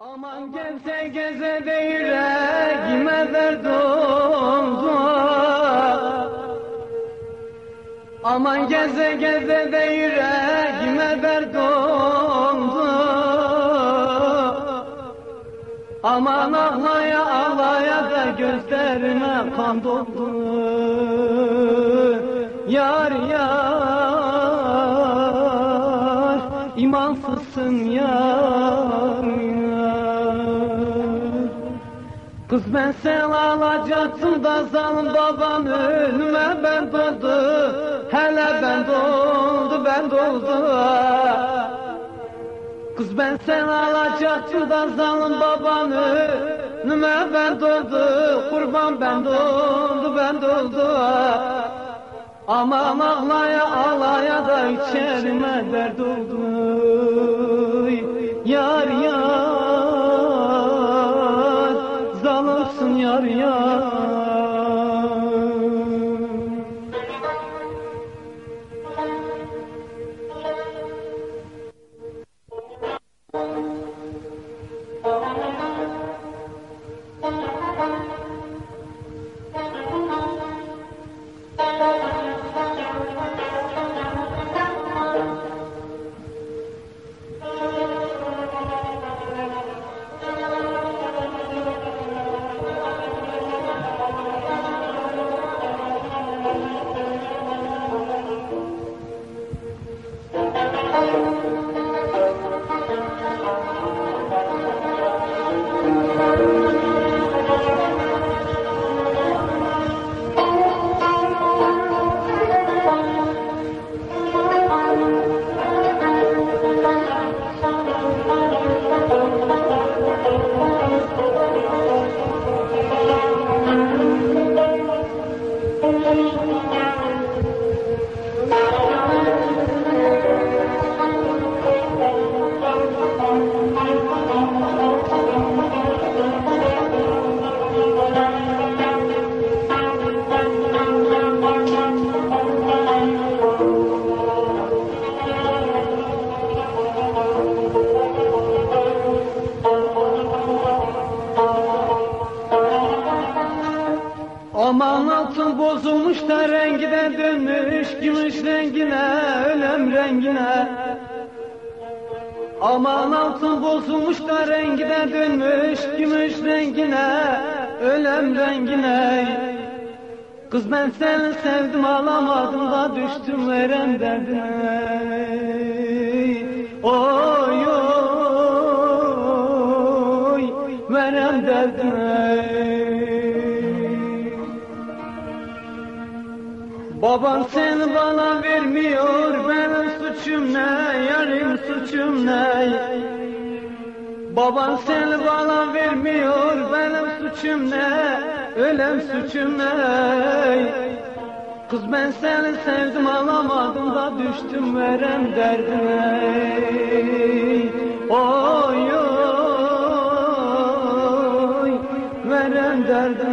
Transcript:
Aman geze geze de yüreğime oldu Aman geze geze de yüreğime dert oldu Aman ağlaya ağlaya da gözlerime kan doldu Yar yar imansızsın yar ben sen alacaksın da zalim baban önüme ben doldu Hele ben doldu ben doldu. Kız ben sen alacaksın da zalim baban önüme ben doldu Kurban ben doldu ben doldu. Aman ağlaya ağlaya da içerime dert oldu yar Aman altın bozulmuş da rengi de dönmüş Gümüş rengine, ölüm rengine. Aman altın bozulmuş da rengi de dönmüş Gümüş rengine, ölüm rengine. Kız ben seni sevdim alamadım da düştüm veren derdine. Oy oy veren derdine Baban sen bana vermiyor benim suçum ne yarim suçum ne? Baban sen bana vermiyor benim suçum ne ölem suçum ne? Kız ben seni sevdim alamadım da düştüm verem derdime Oy oy verem derdime